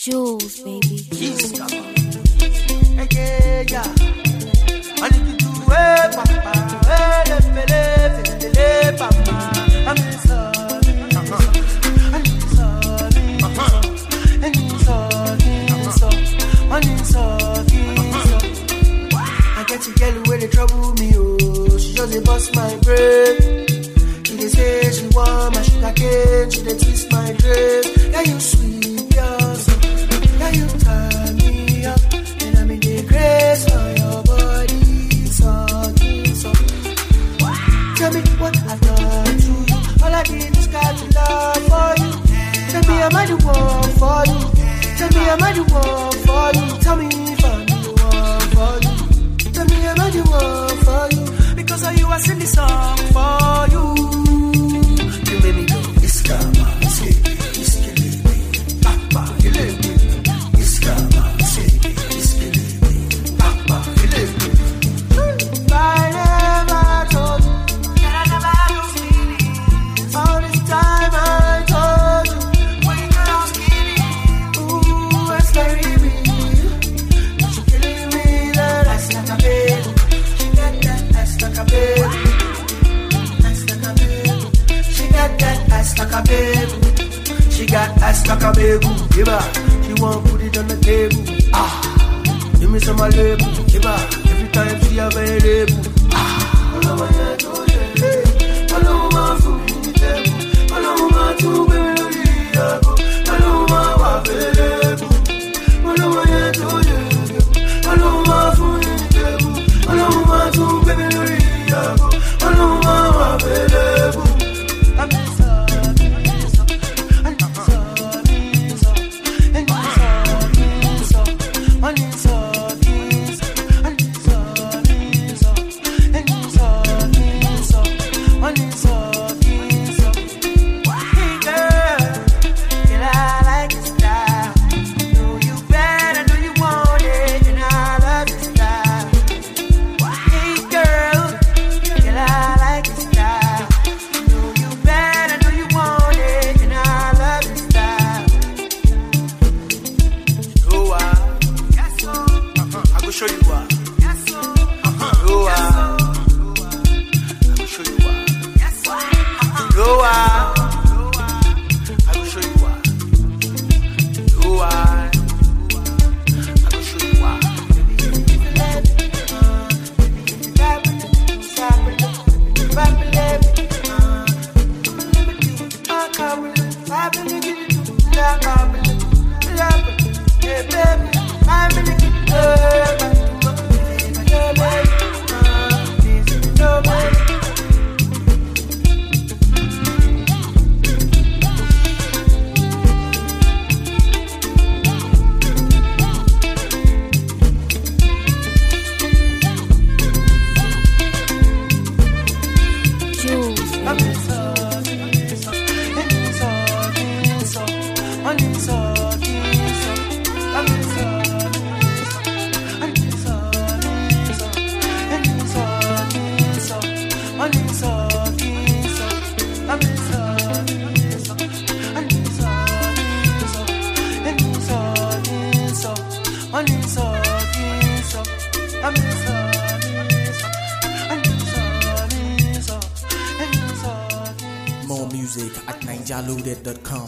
Juls, baby. Kiss, yeah, yeah. I need to get where they trouble me, oh. She just bust my brain. She dey say she want my sugar cane. She dey twist my dress. Yeah, you sweet, Tell me what I've done to you. All I did is got to love for you. Tell me am I the one for you? Tell me am I the one for you? Tell me if I'm the for you. Tell me am I the one for you? Because of you I sing this song for She got ass baby. Give her. She won't put it on the table. Ah. Give me some label. Give her. Every time she available. Ah. Juls. More music at naijaloaded.com.